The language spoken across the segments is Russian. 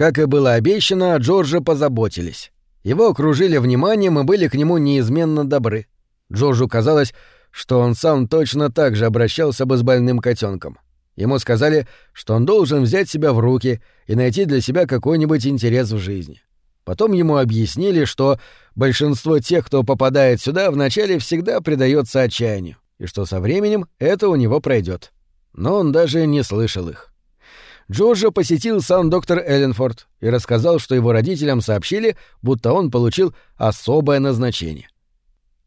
Как и было обещано, о Джорджа позаботились. Его окружили вниманием и были к нему неизменно добры. Джорджу казалось, что он сам точно так же обращался бы с больным котенком. Ему сказали, что он должен взять себя в руки и найти для себя какой-нибудь интерес в жизни. Потом ему объяснили, что большинство тех, кто попадает сюда, вначале всегда предается отчаянию, и что со временем это у него пройдет. Но он даже не слышал их. Джорджа посетил сам доктор Элленфорд и рассказал, что его родителям сообщили, будто он получил особое назначение.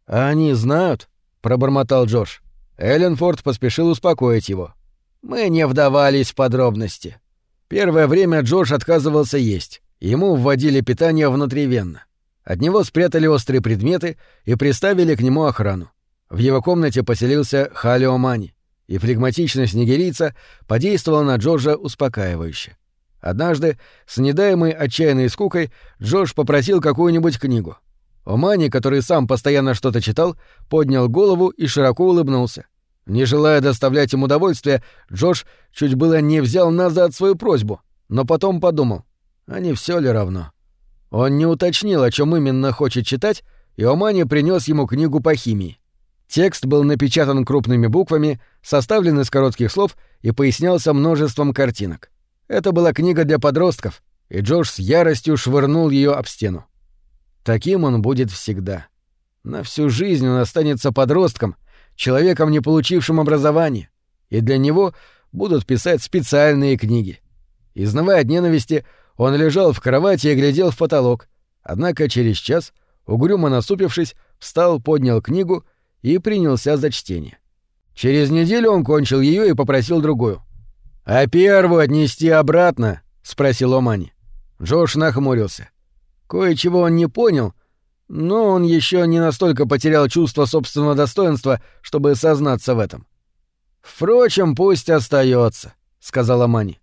«А они знают?» — пробормотал Джордж. Элленфорд поспешил успокоить его. «Мы не вдавались в подробности. Первое время Джордж отказывался есть. Ему вводили питание внутривенно. От него спрятали острые предметы и приставили к нему охрану. В его комнате поселился Халиомани, и флегматичность нигерийца подействовала на Джорджа успокаивающе. Однажды, с недаемой отчаянной скукой, Джордж попросил какую-нибудь книгу. Омани, который сам постоянно что-то читал, поднял голову и широко улыбнулся. Не желая доставлять ему удовольствие, Джордж чуть было не взял назад свою просьбу, но потом подумал — а не все ли равно? Он не уточнил, о чем именно хочет читать, и Омани принес ему книгу по химии. Текст был напечатан крупными буквами, составлен из коротких слов и пояснялся множеством картинок. Это была книга для подростков, и Джош с яростью швырнул ее об стену. Таким он будет всегда. На всю жизнь он останется подростком, человеком, не получившим образования, и для него будут писать специальные книги. Изнывая от ненависти, он лежал в кровати и глядел в потолок. Однако через час, угрюмо насупившись, встал, поднял книгу и принялся за чтение. Через неделю он кончил ее и попросил другую. «А первую отнести обратно?» — спросил Омани. Джош нахмурился. Кое-чего он не понял, но он еще не настолько потерял чувство собственного достоинства, чтобы сознаться в этом. «Впрочем, пусть остается, сказал Омани.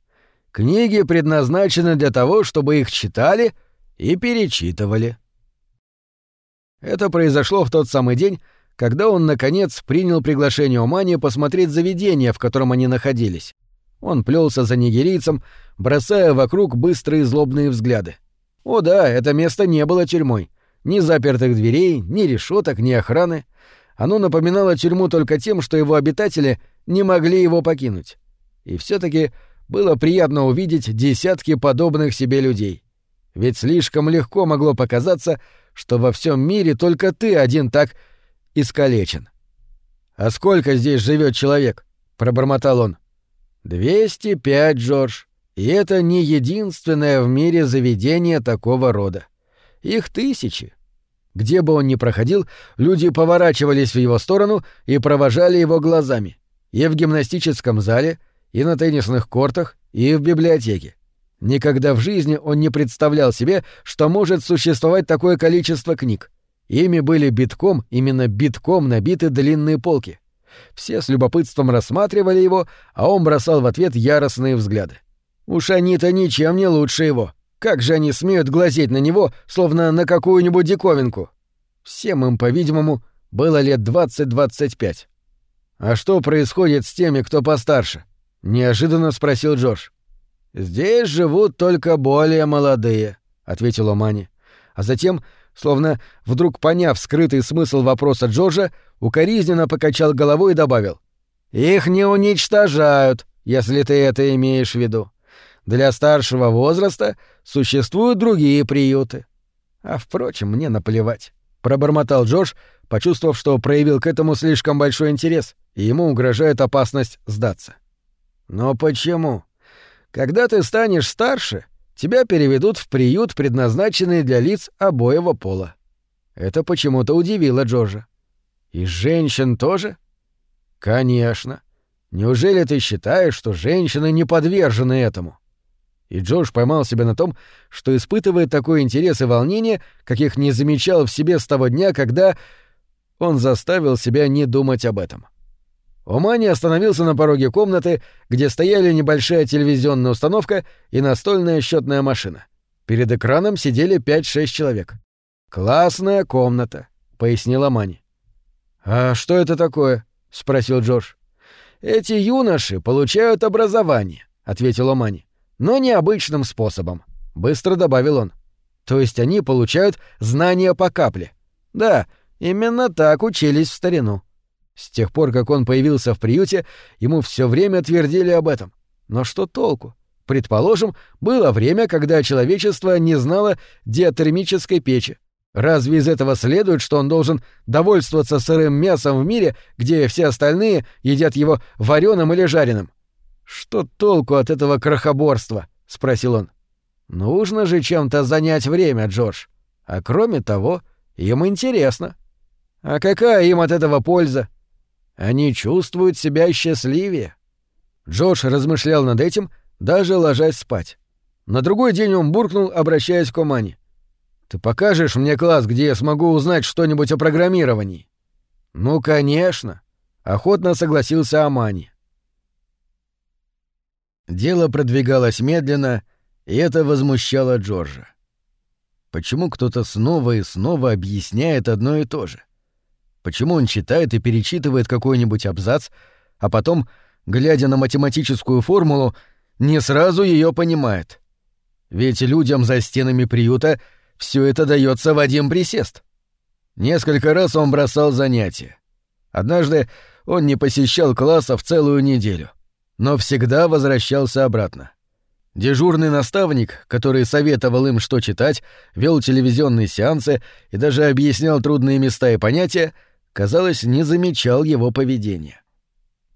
Книги предназначены для того, чтобы их читали и перечитывали. Это произошло в тот самый день, когда он, наконец, принял приглашение Омани посмотреть заведение, в котором они находились. Он плелся за нигерийцем, бросая вокруг быстрые злобные взгляды. О да, это место не было тюрьмой. Ни запертых дверей, ни решеток, ни охраны. Оно напоминало тюрьму только тем, что его обитатели не могли его покинуть. И все таки было приятно увидеть десятки подобных себе людей. Ведь слишком легко могло показаться, что во всем мире только ты один так искалечен. «А сколько здесь живет человек?» — пробормотал он. «Двести пять, Джордж. И это не единственное в мире заведение такого рода. Их тысячи. Где бы он ни проходил, люди поворачивались в его сторону и провожали его глазами. И в гимнастическом зале — и на теннисных кортах, и в библиотеке. Никогда в жизни он не представлял себе, что может существовать такое количество книг. Ими были битком, именно битком набиты длинные полки. Все с любопытством рассматривали его, а он бросал в ответ яростные взгляды. Уж они-то ничем не лучше его. Как же они смеют глазеть на него, словно на какую-нибудь диковинку? Всем им, по-видимому, было лет 20-25. А что происходит с теми, кто постарше? — неожиданно спросил Джордж. «Здесь живут только более молодые», — ответил Омани. А затем, словно вдруг поняв скрытый смысл вопроса Джорджа, укоризненно покачал головой и добавил. «Их не уничтожают, если ты это имеешь в виду. Для старшего возраста существуют другие приюты. А впрочем, мне наплевать», — пробормотал Джордж, почувствовав, что проявил к этому слишком большой интерес, и ему угрожает опасность сдаться. Но почему? Когда ты станешь старше, тебя переведут в приют, предназначенный для лиц обоего пола. Это почему-то удивило Джорджа. И женщин тоже? Конечно. Неужели ты считаешь, что женщины не подвержены этому? И Джордж поймал себя на том, что испытывает такой интерес и волнение, каких не замечал в себе с того дня, когда он заставил себя не думать об этом. — Омани остановился на пороге комнаты, где стояли небольшая телевизионная установка и настольная счетная машина. Перед экраном сидели 5-6 человек. «Классная комната», — пояснил Омани. «А что это такое?» — спросил Джордж. «Эти юноши получают образование», — ответил Омани. «Но необычным способом. — быстро добавил он. «То есть они получают знания по капле?» «Да, именно так учились в старину». С тех пор, как он появился в приюте, ему все время твердили об этом. Но что толку? Предположим, было время, когда человечество не знало диатермической печи. Разве из этого следует, что он должен довольствоваться сырым мясом в мире, где все остальные едят его вареным или жареным? Что толку от этого крохоборства? спросил он. Нужно же чем-то занять время, Джордж. А кроме того, им интересно. А какая им от этого польза? Они чувствуют себя счастливее. Джордж размышлял над этим, даже ложась спать. На другой день он буркнул, обращаясь к Омане. «Ты покажешь мне класс, где я смогу узнать что-нибудь о программировании?» «Ну, конечно», — охотно согласился Амани. Дело продвигалось медленно, и это возмущало Джорджа. Почему кто-то снова и снова объясняет одно и то же? Почему он читает и перечитывает какой-нибудь абзац, а потом, глядя на математическую формулу, не сразу ее понимает? Ведь людям за стенами приюта все это дается в один присест. Несколько раз он бросал занятия. Однажды он не посещал класса в целую неделю, но всегда возвращался обратно. Дежурный наставник, который советовал им, что читать, вел телевизионные сеансы и даже объяснял трудные места и понятия, казалось, не замечал его поведения.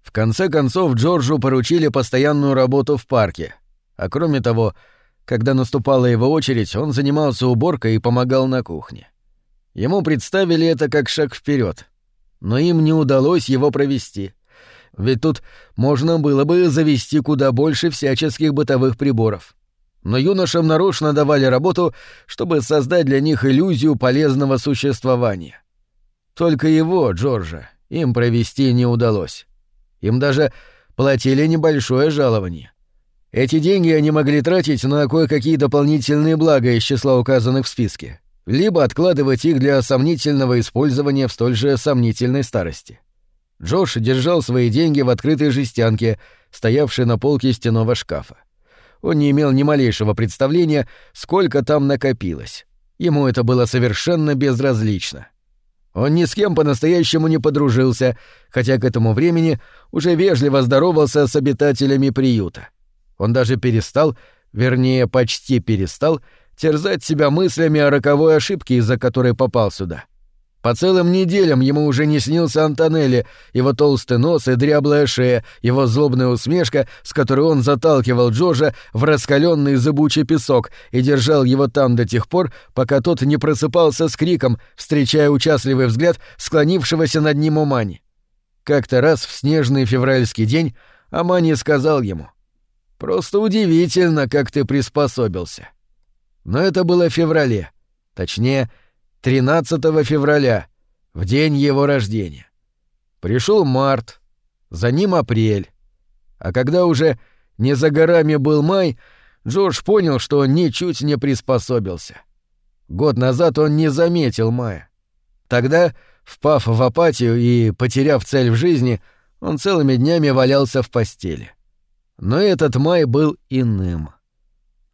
В конце концов Джорджу поручили постоянную работу в парке, а кроме того, когда наступала его очередь, он занимался уборкой и помогал на кухне. Ему представили это как шаг вперед, но им не удалось его провести. Ведь тут можно было бы завести куда больше всяческих бытовых приборов. Но юношам нарочно давали работу, чтобы создать для них иллюзию полезного существования. Только его, Джорджа, им провести не удалось. Им даже платили небольшое жалование. Эти деньги они могли тратить на кое-какие дополнительные блага из числа указанных в списке, либо откладывать их для сомнительного использования в столь же сомнительной старости. Джош держал свои деньги в открытой жестянке, стоявшей на полке стенового шкафа. Он не имел ни малейшего представления, сколько там накопилось. Ему это было совершенно безразлично. Он ни с кем по-настоящему не подружился, хотя к этому времени уже вежливо здоровался с обитателями приюта. Он даже перестал, вернее, почти перестал, терзать себя мыслями о роковой ошибке, из-за которой попал сюда. — по целым неделям ему уже не снился Антонелли, его толстый нос и дряблая шея, его злобная усмешка, с которой он заталкивал Джорджа в раскаленный зыбучий песок и держал его там до тех пор, пока тот не просыпался с криком, встречая участливый взгляд склонившегося над ним Умани. Как-то раз в снежный февральский день Амани сказал ему «Просто удивительно, как ты приспособился». Но это было в феврале, точнее — 13 февраля, в день его рождения. Пришел март, за ним апрель. А когда уже не за горами был май, Джордж понял, что он ничуть не приспособился. Год назад он не заметил мая. Тогда, впав в апатию и потеряв цель в жизни, он целыми днями валялся в постели. Но этот май был иным.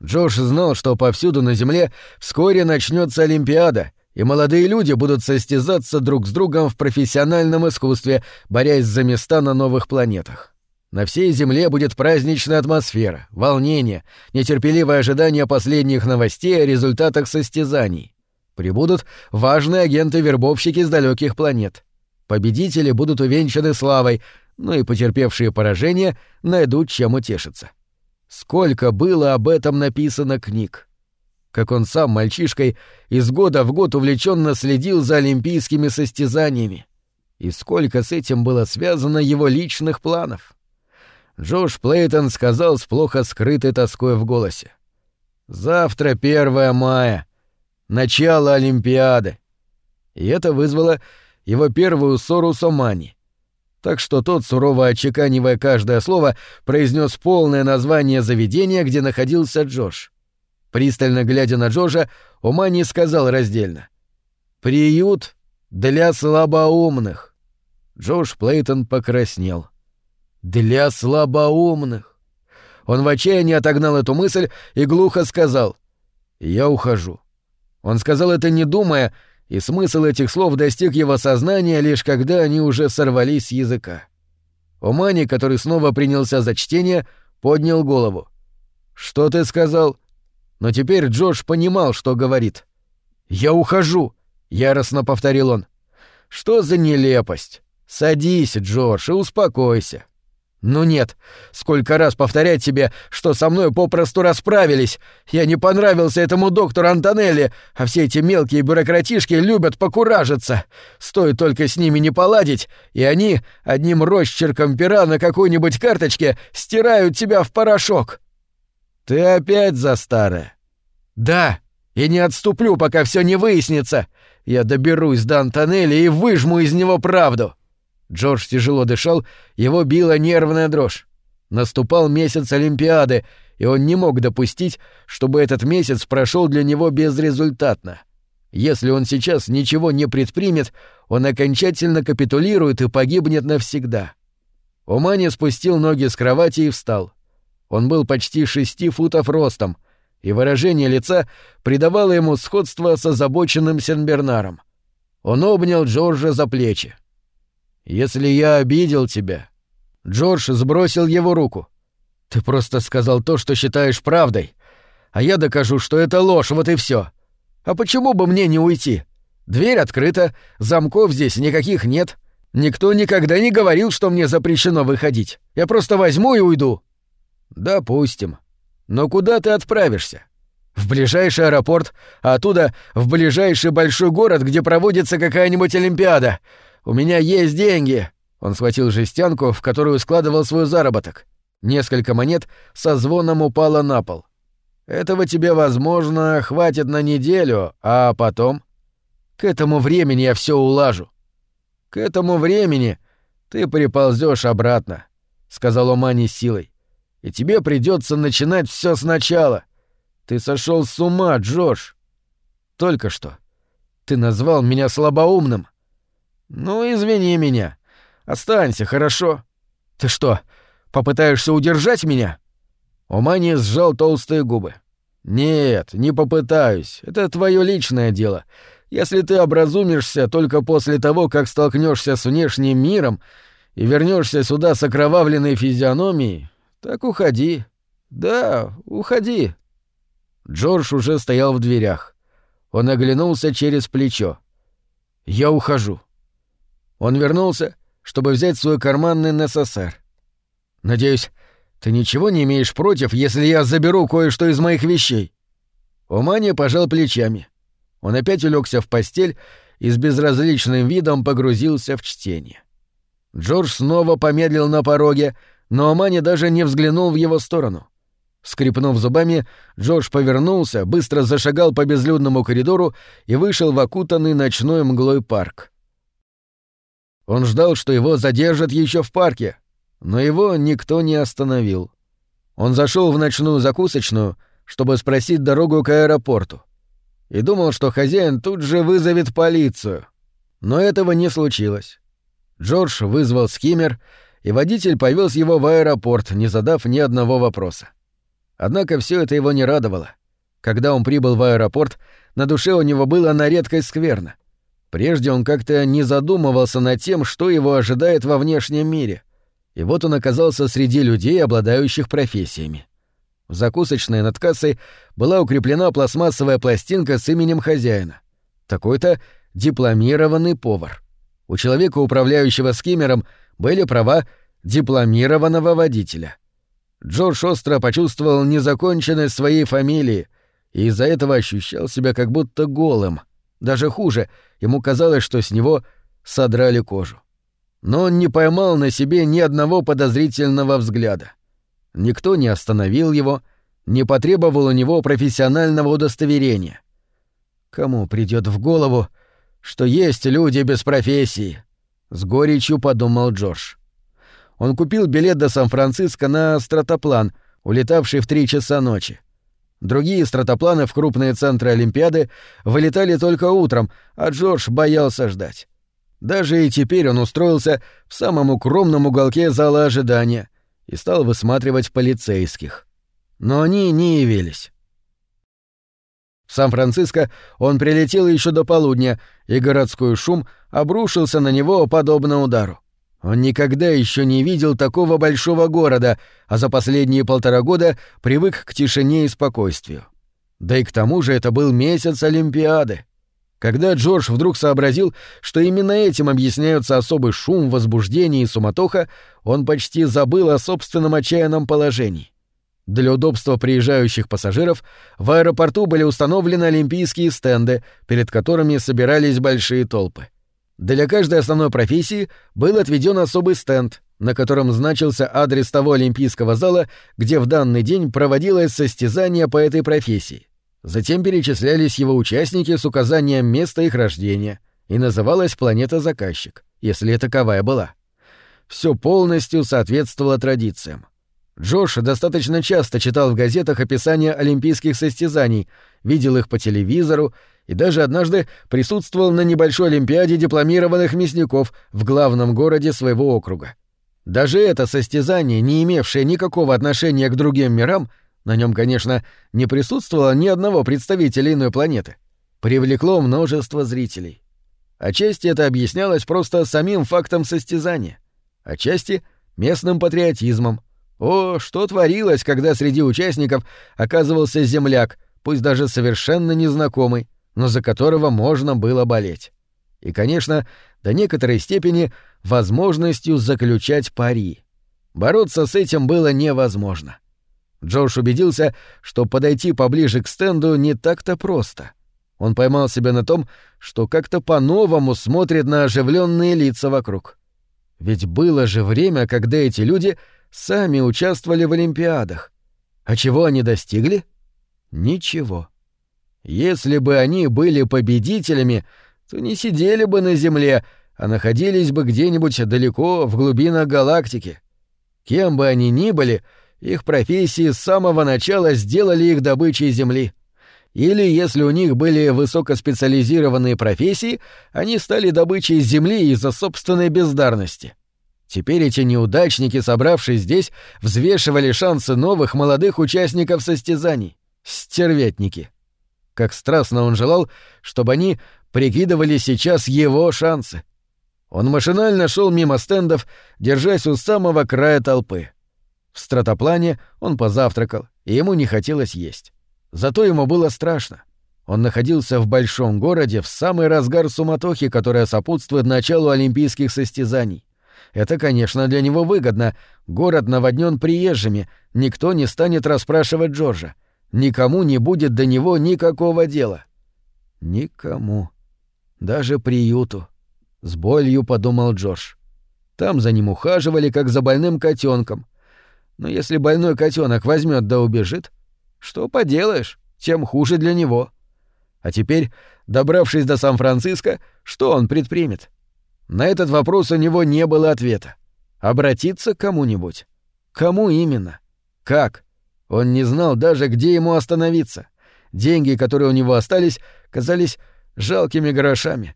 Джордж знал, что повсюду на Земле вскоре начнется Олимпиада, и молодые люди будут состязаться друг с другом в профессиональном искусстве, борясь за места на новых планетах. На всей Земле будет праздничная атмосфера, волнение, нетерпеливое ожидание последних новостей о результатах состязаний. Прибудут важные агенты-вербовщики с далеких планет. Победители будут увенчаны славой, но и потерпевшие поражение найдут чем утешиться. Сколько было об этом написано книг как он сам мальчишкой из года в год увлеченно следил за олимпийскими состязаниями. И сколько с этим было связано его личных планов. Джош Плейтон сказал с плохо скрытой тоской в голосе. «Завтра 1 мая. Начало Олимпиады». И это вызвало его первую ссору с Омани. Так что тот, сурово отчеканивая каждое слово, произнес полное название заведения, где находился Джош. Пристально глядя на Джорджа, Умани сказал раздельно. «Приют для слабоумных». Джордж Плейтон покраснел. «Для слабоумных». Он в отчаянии отогнал эту мысль и глухо сказал. «Я ухожу». Он сказал это не думая, и смысл этих слов достиг его сознания лишь когда они уже сорвались с языка. Омани, который снова принялся за чтение, поднял голову. «Что ты сказал?» Но теперь Джош понимал, что говорит. «Я ухожу!» — яростно повторил он. «Что за нелепость? Садись, Джордж, и успокойся. «Ну нет, сколько раз повторять тебе, что со мной попросту расправились. Я не понравился этому доктору Антонелли, а все эти мелкие бюрократишки любят покуражиться. Стоит только с ними не поладить, и они одним росчерком пера на какой-нибудь карточке стирают тебя в порошок». «Ты опять за старое?» «Да, и не отступлю, пока все не выяснится. Я доберусь до Антонелли и выжму из него правду». Джордж тяжело дышал, его била нервная дрожь. Наступал месяц Олимпиады, и он не мог допустить, чтобы этот месяц прошел для него безрезультатно. Если он сейчас ничего не предпримет, он окончательно капитулирует и погибнет навсегда. Умани спустил ноги с кровати и встал. Он был почти шести футов ростом, и выражение лица придавало ему сходство с озабоченным Сенбернаром. Он обнял Джорджа за плечи. Если я обидел тебя...» Джордж сбросил его руку. «Ты просто сказал то, что считаешь правдой. А я докажу, что это ложь, вот и все. А почему бы мне не уйти? Дверь открыта, замков здесь никаких нет. Никто никогда не говорил, что мне запрещено выходить. Я просто возьму и уйду». «Допустим. Но куда ты отправишься?» «В ближайший аэропорт, а оттуда в ближайший большой город, где проводится какая-нибудь Олимпиада. У меня есть деньги!» Он схватил жестянку, в которую складывал свой заработок. Несколько монет со звоном упало на пол. «Этого тебе, возможно, хватит на неделю, а потом...» «К этому времени я все улажу». «К этому времени ты приползешь обратно», — сказал Омани силой. «И тебе придется начинать все сначала. Ты сошел с ума, Джош. Только что. Ты назвал меня слабоумным. «Ну, извини меня. Останься, хорошо. Ты что, попытаешься удержать меня?» Умани сжал толстые губы. «Нет, не попытаюсь. Это твое личное дело. Если ты образумишься только после того, как столкнешься с внешним миром и вернешься сюда с окровавленной физиономией, так уходи. Да, уходи». Джордж уже стоял в дверях. Он оглянулся через плечо. «Я ухожу». Он вернулся, чтобы взять свой карманный НССР. «Надеюсь, ты ничего не имеешь против, если я заберу кое-что из моих вещей?» Умани пожал плечами. Он опять улегся в постель и с безразличным видом погрузился в чтение. Джордж снова помедлил на пороге, но Омани даже не взглянул в его сторону. Скрипнув зубами, Джордж повернулся, быстро зашагал по безлюдному коридору и вышел в окутанный ночной мглой парк. Он ждал, что его задержат еще в парке, но его никто не остановил. Он зашел в ночную закусочную, чтобы спросить дорогу к аэропорту. И думал, что хозяин тут же вызовет полицию. Но этого не случилось. Джордж вызвал скиммер, и водитель повез его в аэропорт, не задав ни одного вопроса. Однако все это его не радовало. Когда он прибыл в аэропорт, на душе у него было на редкость скверно. Прежде он как-то не задумывался над тем, что его ожидает во внешнем мире. И вот он оказался среди людей, обладающих профессиями. В закусочной над кассой была укреплена пластмассовая пластинка с именем хозяина. Такой-то дипломированный повар. У человека, управляющего скиммером, были права дипломированного водителя. Джордж остро почувствовал незаконченность своей фамилии и из-за этого ощущал себя как будто голым — даже хуже, ему казалось, что с него содрали кожу. Но он не поймал на себе ни одного подозрительного взгляда. Никто не остановил его, не потребовал у него профессионального удостоверения. Кому придет в голову, что есть люди без профессии? С горечью подумал Джордж. Он купил билет до Сан-Франциско на стратоплан, улетавший в три часа ночи. Другие стратопланы в крупные центры Олимпиады вылетали только утром, а Джордж боялся ждать. Даже и теперь он устроился в самом укромном уголке зала ожидания и стал высматривать полицейских. Но они не явились. В Сан-Франциско он прилетел еще до полудня, и городской шум обрушился на него подобно удару. Он никогда еще не видел такого большого города, а за последние полтора года привык к тишине и спокойствию. Да и к тому же это был месяц Олимпиады. Когда Джордж вдруг сообразил, что именно этим объясняются особый шум, возбуждение и суматоха, он почти забыл о собственном отчаянном положении. Для удобства приезжающих пассажиров в аэропорту были установлены олимпийские стенды, перед которыми собирались большие толпы. Для каждой основной профессии был отведен особый стенд, на котором значился адрес того олимпийского зала, где в данный день проводилось состязание по этой профессии. Затем перечислялись его участники с указанием места их рождения, и называлась планета-заказчик, если таковая была. Все полностью соответствовало традициям. Джош достаточно часто читал в газетах описания олимпийских состязаний, видел их по телевизору и даже однажды присутствовал на небольшой олимпиаде дипломированных мясников в главном городе своего округа. Даже это состязание, не имевшее никакого отношения к другим мирам, на нем, конечно, не присутствовало ни одного представителя иной планеты, привлекло множество зрителей. Отчасти это объяснялось просто самим фактом состязания, отчасти — местным патриотизмом — о, что творилось, когда среди участников оказывался земляк, пусть даже совершенно незнакомый, но за которого можно было болеть. И, конечно, до некоторой степени возможностью заключать пари. Бороться с этим было невозможно. Джош убедился, что подойти поближе к стенду не так-то просто. Он поймал себя на том, что как-то по-новому смотрит на оживленные лица вокруг. Ведь было же время, когда эти люди сами участвовали в Олимпиадах. А чего они достигли? Ничего. Если бы они были победителями, то не сидели бы на Земле, а находились бы где-нибудь далеко в глубинах галактики. Кем бы они ни были, их профессии с самого начала сделали их добычей Земли. Или, если у них были высокоспециализированные профессии, они стали добычей Земли из-за собственной бездарности. Теперь эти неудачники, собравшись здесь, взвешивали шансы новых молодых участников состязаний. Стервятники. Как страстно он желал, чтобы они прикидывали сейчас его шансы. Он машинально шел мимо стендов, держась у самого края толпы. В стратоплане он позавтракал, и ему не хотелось есть. Зато ему было страшно. Он находился в большом городе в самый разгар суматохи, которая сопутствует началу олимпийских состязаний. Это, конечно, для него выгодно. Город наводнен приезжими, никто не станет расспрашивать Джорджа. Никому не будет до него никакого дела. Никому. Даже приюту. С болью подумал Джордж. Там за ним ухаживали, как за больным котенком. Но если больной котенок возьмет да убежит, что поделаешь, тем хуже для него. А теперь, добравшись до Сан-Франциско, что он предпримет? На этот вопрос у него не было ответа. Обратиться к кому-нибудь? Кому именно? Как? Он не знал даже, где ему остановиться. Деньги, которые у него остались, казались жалкими грошами.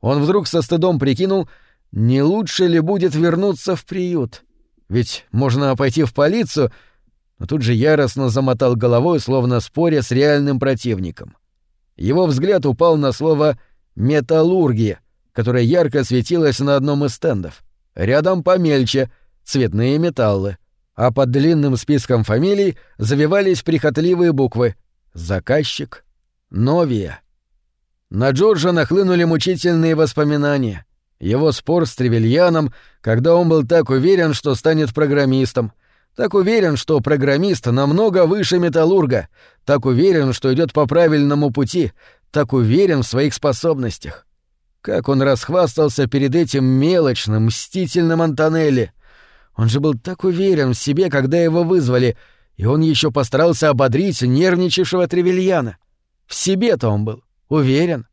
Он вдруг со стыдом прикинул, не лучше ли будет вернуться в приют. Ведь можно пойти в полицию, но тут же яростно замотал головой, словно споря с реальным противником. Его взгляд упал на слово «металлургия», которая ярко светилась на одном из стендов. Рядом помельче — цветные металлы. А под длинным списком фамилий завивались прихотливые буквы «Заказчик», «Новия». На Джорджа нахлынули мучительные воспоминания. Его спор с Тревельяном, когда он был так уверен, что станет программистом, так уверен, что программист намного выше металлурга, так уверен, что идет по правильному пути, так уверен в своих способностях. Как он расхвастался перед этим мелочным, мстительным Антонелли. Он же был так уверен в себе, когда его вызвали, и он еще постарался ободрить нервничавшего Тревельяна. В себе-то он был уверен.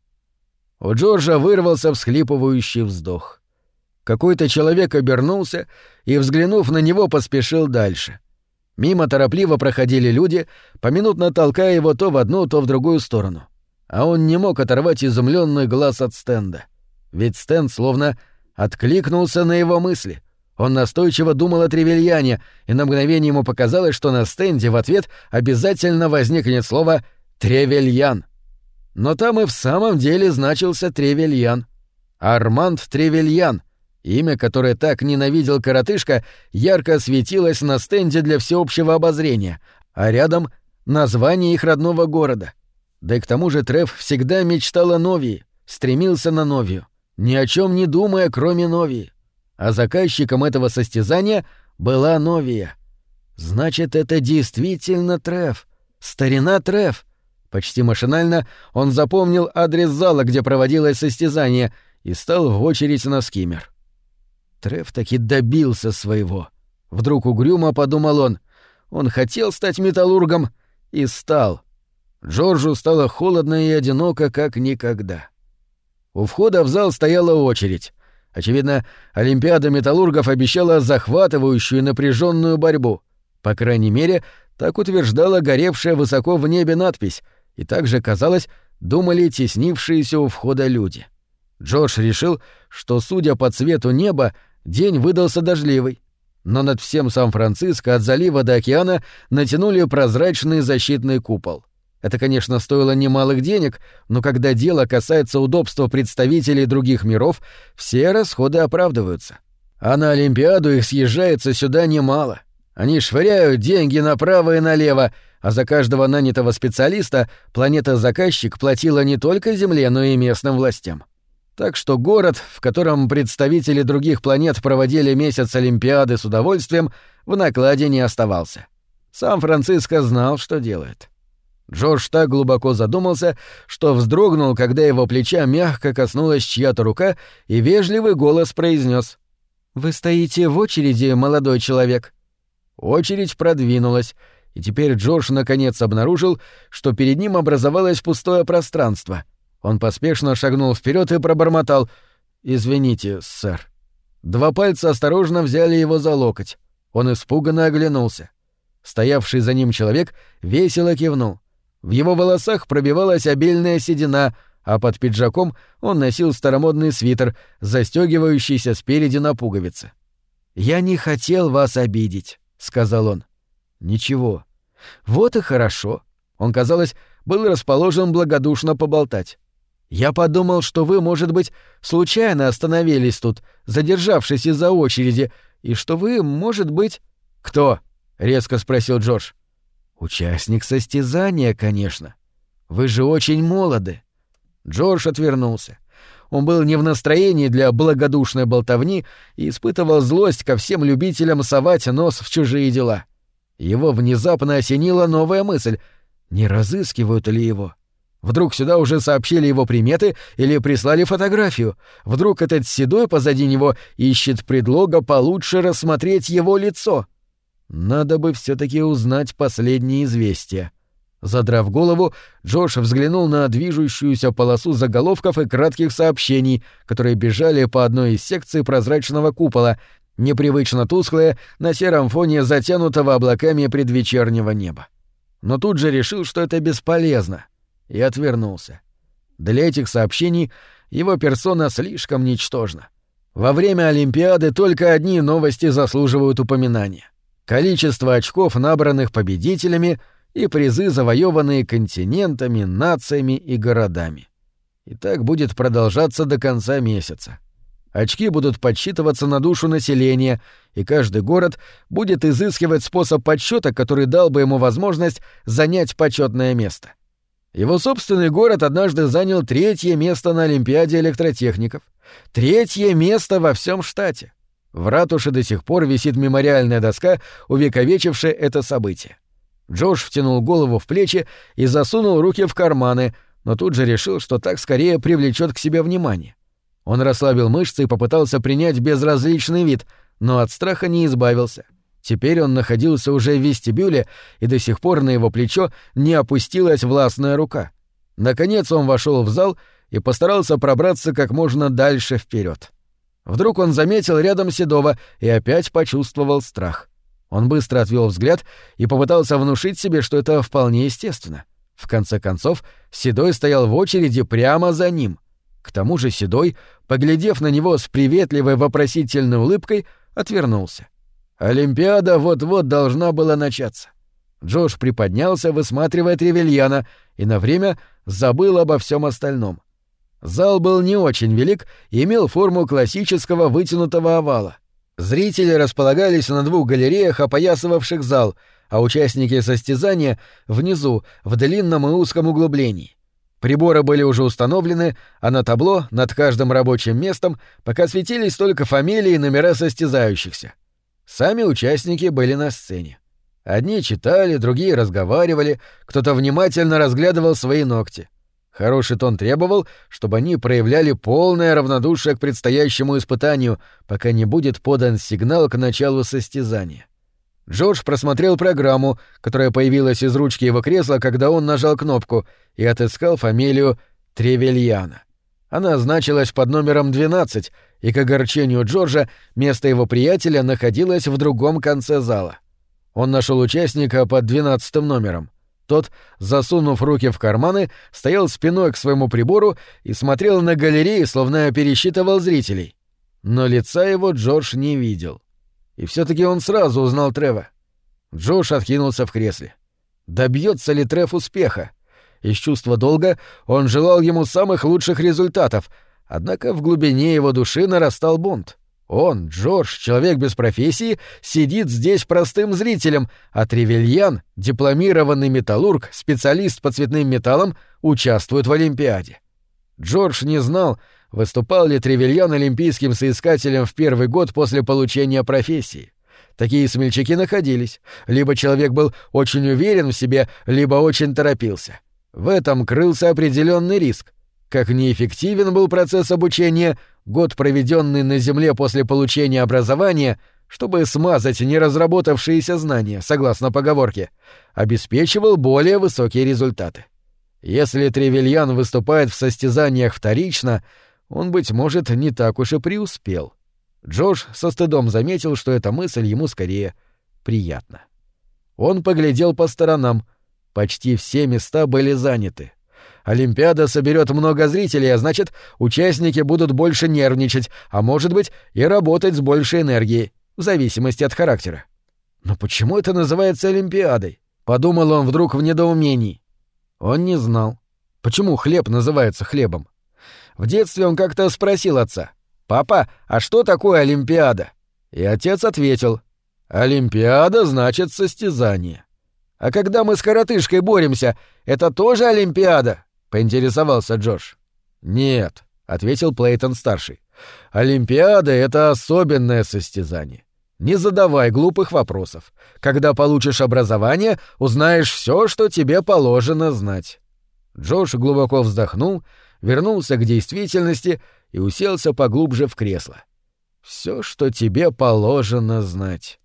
У Джорджа вырвался всхлипывающий вздох. Какой-то человек обернулся и, взглянув на него, поспешил дальше. Мимо торопливо проходили люди, поминутно толкая его то в одну, то в другую сторону а он не мог оторвать изумленный глаз от стенда. Ведь стенд словно откликнулся на его мысли. Он настойчиво думал о Тревельяне, и на мгновение ему показалось, что на стенде в ответ обязательно возникнет слово Тревельян. Но там и в самом деле значился Тревельян. Арманд Тревельян, имя, которое так ненавидел коротышка, ярко светилось на стенде для всеобщего обозрения, а рядом — название их родного города. Да и к тому же Трев всегда мечтал о Новии, стремился на Новию, ни о чем не думая, кроме Новии. А заказчиком этого состязания была Новия. Значит, это действительно Трев. Старина Трев. Почти машинально он запомнил адрес зала, где проводилось состязание, и стал в очередь на скиммер. Трев таки добился своего. Вдруг угрюмо подумал он. Он хотел стать металлургом и стал. Джорджу стало холодно и одиноко, как никогда. У входа в зал стояла очередь. Очевидно, Олимпиада металлургов обещала захватывающую напряженную борьбу. По крайней мере, так утверждала горевшая высоко в небе надпись, и также, казалось, думали теснившиеся у входа люди. Джордж решил, что, судя по цвету неба, день выдался дождливый. Но над всем Сан-Франциско от залива до океана натянули прозрачный защитный купол. Это, конечно, стоило немалых денег, но когда дело касается удобства представителей других миров, все расходы оправдываются. А на Олимпиаду их съезжается сюда немало. Они швыряют деньги направо и налево, а за каждого нанятого специалиста планета-заказчик платила не только Земле, но и местным властям. Так что город, в котором представители других планет проводили месяц Олимпиады с удовольствием, в накладе не оставался. Сам Франциско знал, что делает. Джордж так глубоко задумался, что вздрогнул, когда его плеча мягко коснулась чья-то рука, и вежливый голос произнес: «Вы стоите в очереди, молодой человек». Очередь продвинулась, и теперь Джордж наконец обнаружил, что перед ним образовалось пустое пространство. Он поспешно шагнул вперед и пробормотал «Извините, сэр». Два пальца осторожно взяли его за локоть. Он испуганно оглянулся. Стоявший за ним человек весело кивнул. В его волосах пробивалась обильная седина, а под пиджаком он носил старомодный свитер, застегивающийся спереди на пуговицы. «Я не хотел вас обидеть», — сказал он. «Ничего. Вот и хорошо». Он, казалось, был расположен благодушно поболтать. «Я подумал, что вы, может быть, случайно остановились тут, задержавшись из-за очереди, и что вы, может быть...» «Кто?» — резко спросил Джордж. «Участник состязания, конечно. Вы же очень молоды». Джордж отвернулся. Он был не в настроении для благодушной болтовни и испытывал злость ко всем любителям совать нос в чужие дела. Его внезапно осенила новая мысль. Не разыскивают ли его? Вдруг сюда уже сообщили его приметы или прислали фотографию? Вдруг этот седой позади него ищет предлога получше рассмотреть его лицо? — надо бы все-таки узнать последние известия. Задрав голову, Джош взглянул на движущуюся полосу заголовков и кратких сообщений, которые бежали по одной из секций прозрачного купола, непривычно тусклые, на сером фоне затянутого облаками предвечернего неба. Но тут же решил, что это бесполезно, и отвернулся. Для этих сообщений его персона слишком ничтожна. Во время Олимпиады только одни новости заслуживают упоминания количество очков, набранных победителями, и призы, завоеванные континентами, нациями и городами. И так будет продолжаться до конца месяца. Очки будут подсчитываться на душу населения, и каждый город будет изыскивать способ подсчета, который дал бы ему возможность занять почетное место. Его собственный город однажды занял третье место на Олимпиаде электротехников. Третье место во всем штате. В ратуше до сих пор висит мемориальная доска, увековечившая это событие. Джош втянул голову в плечи и засунул руки в карманы, но тут же решил, что так скорее привлечет к себе внимание. Он расслабил мышцы и попытался принять безразличный вид, но от страха не избавился. Теперь он находился уже в вестибюле, и до сих пор на его плечо не опустилась властная рука. Наконец он вошел в зал и постарался пробраться как можно дальше вперед. Вдруг он заметил рядом Седова и опять почувствовал страх. Он быстро отвел взгляд и попытался внушить себе, что это вполне естественно. В конце концов, Седой стоял в очереди прямо за ним. К тому же Седой, поглядев на него с приветливой вопросительной улыбкой, отвернулся. Олимпиада вот-вот должна была начаться. Джош приподнялся, высматривая Тревельяна, и на время забыл обо всем остальном. Зал был не очень велик и имел форму классического вытянутого овала. Зрители располагались на двух галереях, опоясывавших зал, а участники состязания — внизу, в длинном и узком углублении. Приборы были уже установлены, а на табло над каждым рабочим местом пока светились только фамилии и номера состязающихся. Сами участники были на сцене. Одни читали, другие разговаривали, кто-то внимательно разглядывал свои ногти. Хороший тон требовал, чтобы они проявляли полное равнодушие к предстоящему испытанию, пока не будет подан сигнал к началу состязания. Джордж просмотрел программу, которая появилась из ручки его кресла, когда он нажал кнопку, и отыскал фамилию Тревельяна. Она значилась под номером 12, и, к огорчению Джорджа, место его приятеля находилось в другом конце зала. Он нашел участника под двенадцатым номером. Тот, засунув руки в карманы, стоял спиной к своему прибору и смотрел на галереи, словно пересчитывал зрителей. Но лица его Джордж не видел. И все таки он сразу узнал Трева. Джордж откинулся в кресле. Добьется ли Трев успеха? Из чувства долга он желал ему самых лучших результатов, однако в глубине его души нарастал бунт. Он, Джордж, человек без профессии, сидит здесь простым зрителем, а Тревельян, дипломированный металлург, специалист по цветным металлам, участвует в Олимпиаде. Джордж не знал, выступал ли Тревельян олимпийским соискателем в первый год после получения профессии. Такие смельчаки находились. Либо человек был очень уверен в себе, либо очень торопился. В этом крылся определенный риск. Как неэффективен был процесс обучения, год, проведенный на Земле после получения образования, чтобы смазать неразработавшиеся знания, согласно поговорке, обеспечивал более высокие результаты. Если Тревельян выступает в состязаниях вторично, он, быть может, не так уж и преуспел. Джош со стыдом заметил, что эта мысль ему скорее приятна. Он поглядел по сторонам. Почти все места были заняты. Олимпиада соберет много зрителей, а значит, участники будут больше нервничать, а может быть, и работать с большей энергией, в зависимости от характера. Но почему это называется Олимпиадой? Подумал он вдруг в недоумении. Он не знал. Почему хлеб называется хлебом? В детстве он как-то спросил отца. «Папа, а что такое Олимпиада?» И отец ответил. «Олимпиада значит состязание». «А когда мы с коротышкой боремся, это тоже Олимпиада?» — поинтересовался Джордж. «Нет», — ответил Плейтон-старший. «Олимпиада — это особенное состязание. Не задавай глупых вопросов. Когда получишь образование, узнаешь все, что тебе положено знать». Джордж глубоко вздохнул, вернулся к действительности и уселся поглубже в кресло. Все, что тебе положено знать.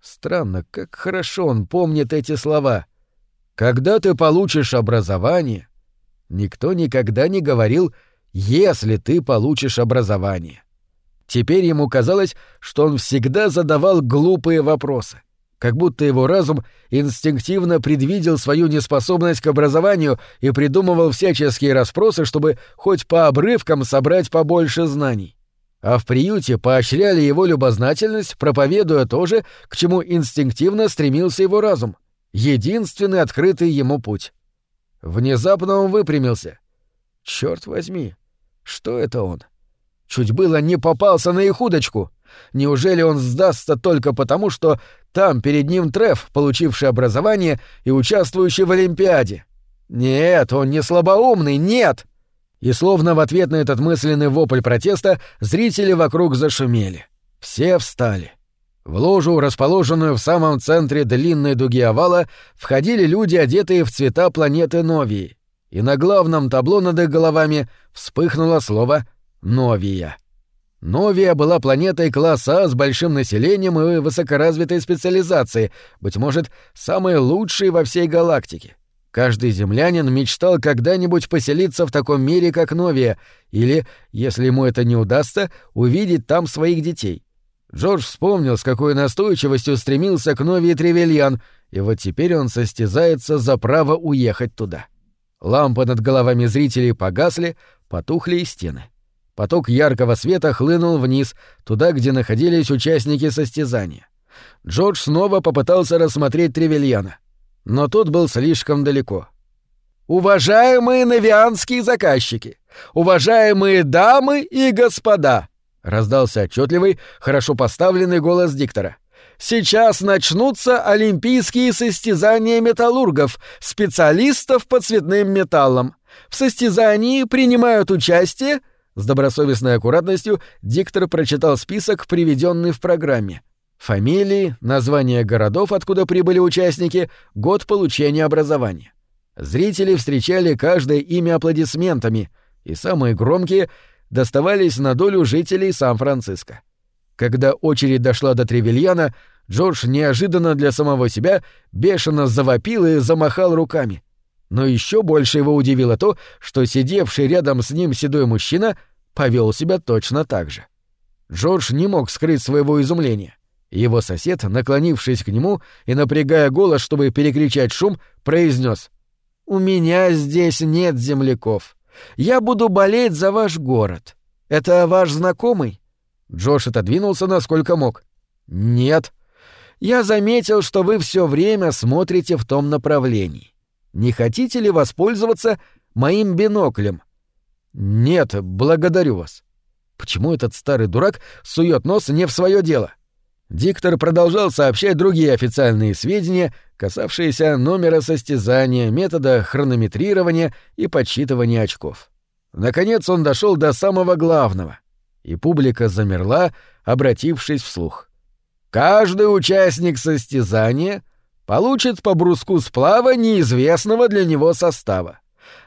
Странно, как хорошо он помнит эти слова. Когда ты получишь образование, Никто никогда не говорил «если ты получишь образование». Теперь ему казалось, что он всегда задавал глупые вопросы, как будто его разум инстинктивно предвидел свою неспособность к образованию и придумывал всяческие расспросы, чтобы хоть по обрывкам собрать побольше знаний. А в приюте поощряли его любознательность, проповедуя то же, к чему инстинктивно стремился его разум — единственный открытый ему путь. Внезапно он выпрямился. Черт возьми, что это он? Чуть было не попался на их удочку. Неужели он сдастся только потому, что там перед ним Треф, получивший образование и участвующий в Олимпиаде? Нет, он не слабоумный, нет! И словно в ответ на этот мысленный вопль протеста зрители вокруг зашумели. Все встали. В ложу, расположенную в самом центре длинной дуги овала, входили люди, одетые в цвета планеты Новии, и на главном табло над их головами вспыхнуло слово «Новия». Новия была планетой класса с большим населением и высокоразвитой специализацией, быть может, самой лучшей во всей галактике. Каждый землянин мечтал когда-нибудь поселиться в таком мире, как Новия, или, если ему это не удастся, увидеть там своих детей. Джордж вспомнил, с какой настойчивостью стремился к Нови Тревельян, и вот теперь он состязается за право уехать туда. Лампы над головами зрителей погасли, потухли и стены. Поток яркого света хлынул вниз, туда, где находились участники состязания. Джордж снова попытался рассмотреть Тревельяна. но тот был слишком далеко. «Уважаемые навианские заказчики! Уважаемые дамы и господа!» — раздался отчетливый, хорошо поставленный голос диктора. «Сейчас начнутся олимпийские состязания металлургов, специалистов по цветным металлам. В состязании принимают участие...» С добросовестной аккуратностью диктор прочитал список, приведенный в программе. Фамилии, названия городов, откуда прибыли участники, год получения образования. Зрители встречали каждое имя аплодисментами, и самые громкие доставались на долю жителей Сан-Франциско. Когда очередь дошла до Тревельяна, Джордж неожиданно для самого себя бешено завопил и замахал руками. Но еще больше его удивило то, что сидевший рядом с ним седой мужчина повел себя точно так же. Джордж не мог скрыть своего изумления. Его сосед, наклонившись к нему и напрягая голос, чтобы перекричать шум, произнес: «У меня здесь нет земляков. Я буду болеть за ваш город. Это ваш знакомый?» Джош отодвинулся насколько мог. «Нет. Я заметил, что вы все время смотрите в том направлении. Не хотите ли воспользоваться моим биноклем?» «Нет, благодарю вас». Почему этот старый дурак сует нос не в свое дело? Диктор продолжал сообщать другие официальные сведения, касавшиеся номера состязания, метода хронометрирования и подсчитывания очков. Наконец он дошел до самого главного, и публика замерла, обратившись вслух. Каждый участник состязания получит по бруску сплава неизвестного для него состава.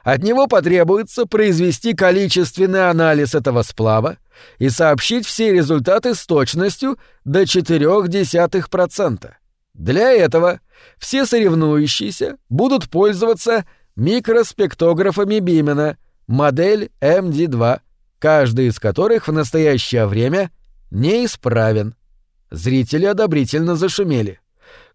От него потребуется произвести количественный анализ этого сплава и сообщить все результаты с точностью до 0,4%. Для этого все соревнующиеся будут пользоваться микроспектографами Бимена, модель MD2, каждый из которых в настоящее время неисправен. Зрители одобрительно зашумели.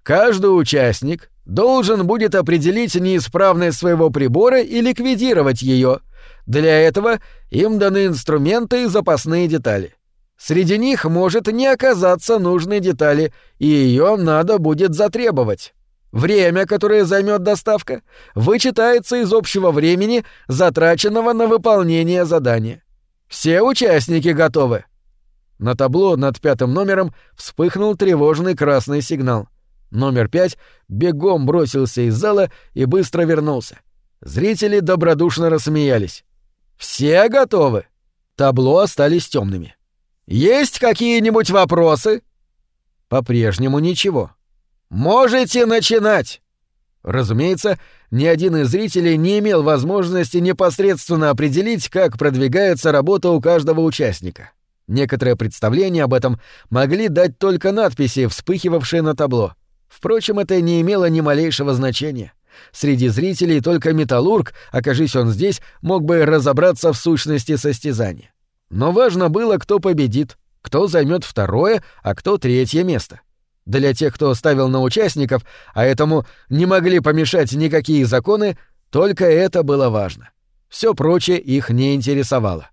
Каждый участник должен будет определить неисправность своего прибора и ликвидировать ее. Для этого им даны инструменты и запасные детали. Среди них может не оказаться нужной детали, и ее надо будет затребовать. Время, которое займет доставка, вычитается из общего времени, затраченного на выполнение задания. Все участники готовы. На табло над пятым номером вспыхнул тревожный красный сигнал. Номер пять бегом бросился из зала и быстро вернулся. Зрители добродушно рассмеялись. «Все готовы?» Табло остались темными. «Есть какие-нибудь вопросы?» По-прежнему ничего. «Можете начинать!» Разумеется, ни один из зрителей не имел возможности непосредственно определить, как продвигается работа у каждого участника. Некоторое представление об этом могли дать только надписи, вспыхивавшие на табло — Впрочем, это не имело ни малейшего значения. Среди зрителей только металлург, окажись он здесь, мог бы разобраться в сущности состязания. Но важно было, кто победит, кто займет второе, а кто третье место. Для тех, кто ставил на участников, а этому не могли помешать никакие законы, только это было важно. Все прочее их не интересовало.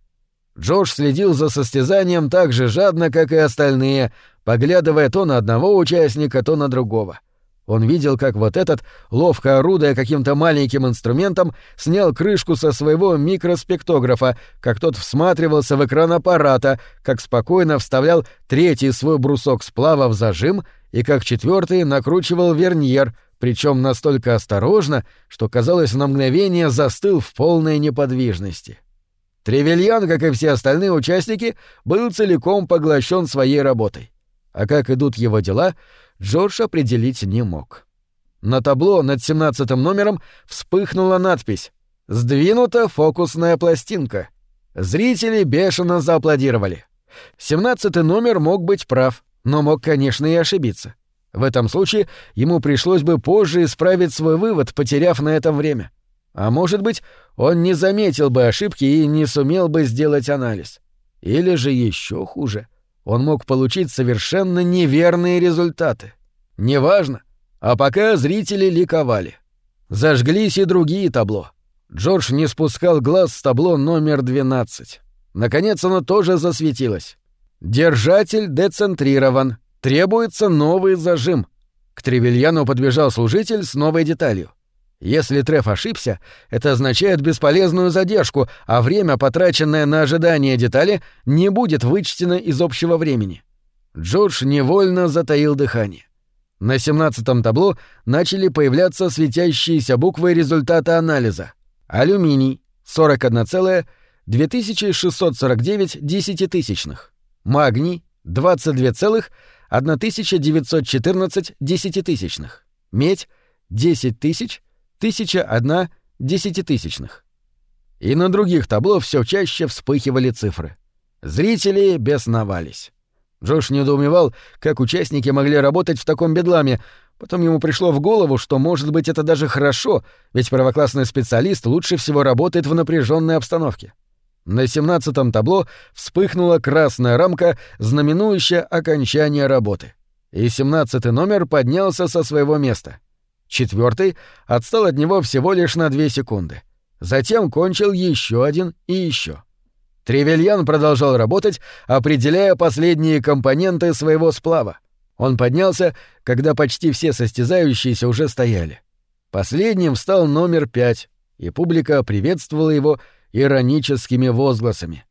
Джош следил за состязанием так же жадно, как и остальные, поглядывая то на одного участника, то на другого. Он видел, как вот этот, ловко орудуя каким-то маленьким инструментом, снял крышку со своего микроспектографа, как тот всматривался в экран аппарата, как спокойно вставлял третий свой брусок сплава в зажим и как четвертый накручивал верньер, причем настолько осторожно, что, казалось, на мгновение застыл в полной неподвижности. Тревельян, как и все остальные участники, был целиком поглощен своей работой. А как идут его дела, Джордж определить не мог. На табло над семнадцатым номером вспыхнула надпись «Сдвинута фокусная пластинка». Зрители бешено зааплодировали. Семнадцатый номер мог быть прав, но мог, конечно, и ошибиться. В этом случае ему пришлось бы позже исправить свой вывод, потеряв на этом время. А может быть, он не заметил бы ошибки и не сумел бы сделать анализ. Или же еще хуже он мог получить совершенно неверные результаты. Неважно. А пока зрители ликовали. Зажглись и другие табло. Джордж не спускал глаз с табло номер 12. Наконец оно тоже засветилось. Держатель децентрирован. Требуется новый зажим. К Тревельяну подбежал служитель с новой деталью. Если Треф ошибся, это означает бесполезную задержку, а время, потраченное на ожидание детали, не будет вычтено из общего времени. Джордж невольно затаил дыхание. На семнадцатом табло начали появляться светящиеся буквы результата анализа. Алюминий — 41,2649 десятитысячных. Магний — 22,1914 десятитысячных. Медь — 10 тысяч тысяча одна десятитысячных. И на других табло все чаще вспыхивали цифры. Зрители бесновались. Джош недоумевал, как участники могли работать в таком бедламе. Потом ему пришло в голову, что, может быть, это даже хорошо, ведь первоклассный специалист лучше всего работает в напряженной обстановке. На семнадцатом табло вспыхнула красная рамка, знаменующая окончание работы. И семнадцатый номер поднялся со своего места. Четвертый отстал от него всего лишь на две секунды. Затем кончил еще один и еще. Тревельян продолжал работать, определяя последние компоненты своего сплава. Он поднялся, когда почти все состязающиеся уже стояли. Последним стал номер пять, и публика приветствовала его ироническими возгласами.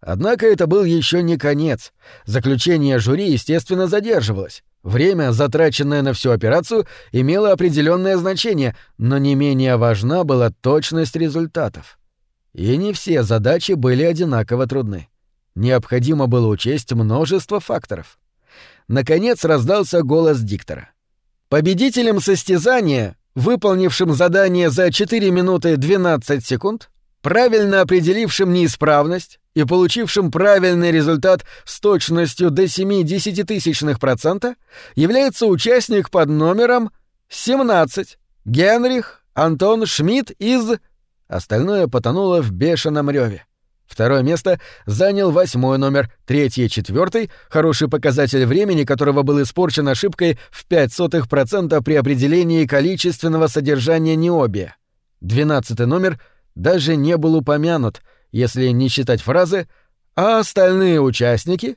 Однако это был еще не конец. Заключение жюри, естественно, задерживалось. Время, затраченное на всю операцию, имело определенное значение, но не менее важна была точность результатов. И не все задачи были одинаково трудны. Необходимо было учесть множество факторов. Наконец раздался голос диктора. Победителем состязания, выполнившим задание за 4 минуты 12 секунд, правильно определившим неисправность, и получившим правильный результат с точностью до 7 десятитысячных процента является участник под номером 17 Генрих Антон Шмидт из... Остальное потонуло в бешеном реве. Второе место занял восьмой номер, третий и четвертый, хороший показатель времени, которого был испорчен ошибкой в 0,05% при определении количественного содержания необия. Двенадцатый номер даже не был упомянут — если не считать фразы «а остальные участники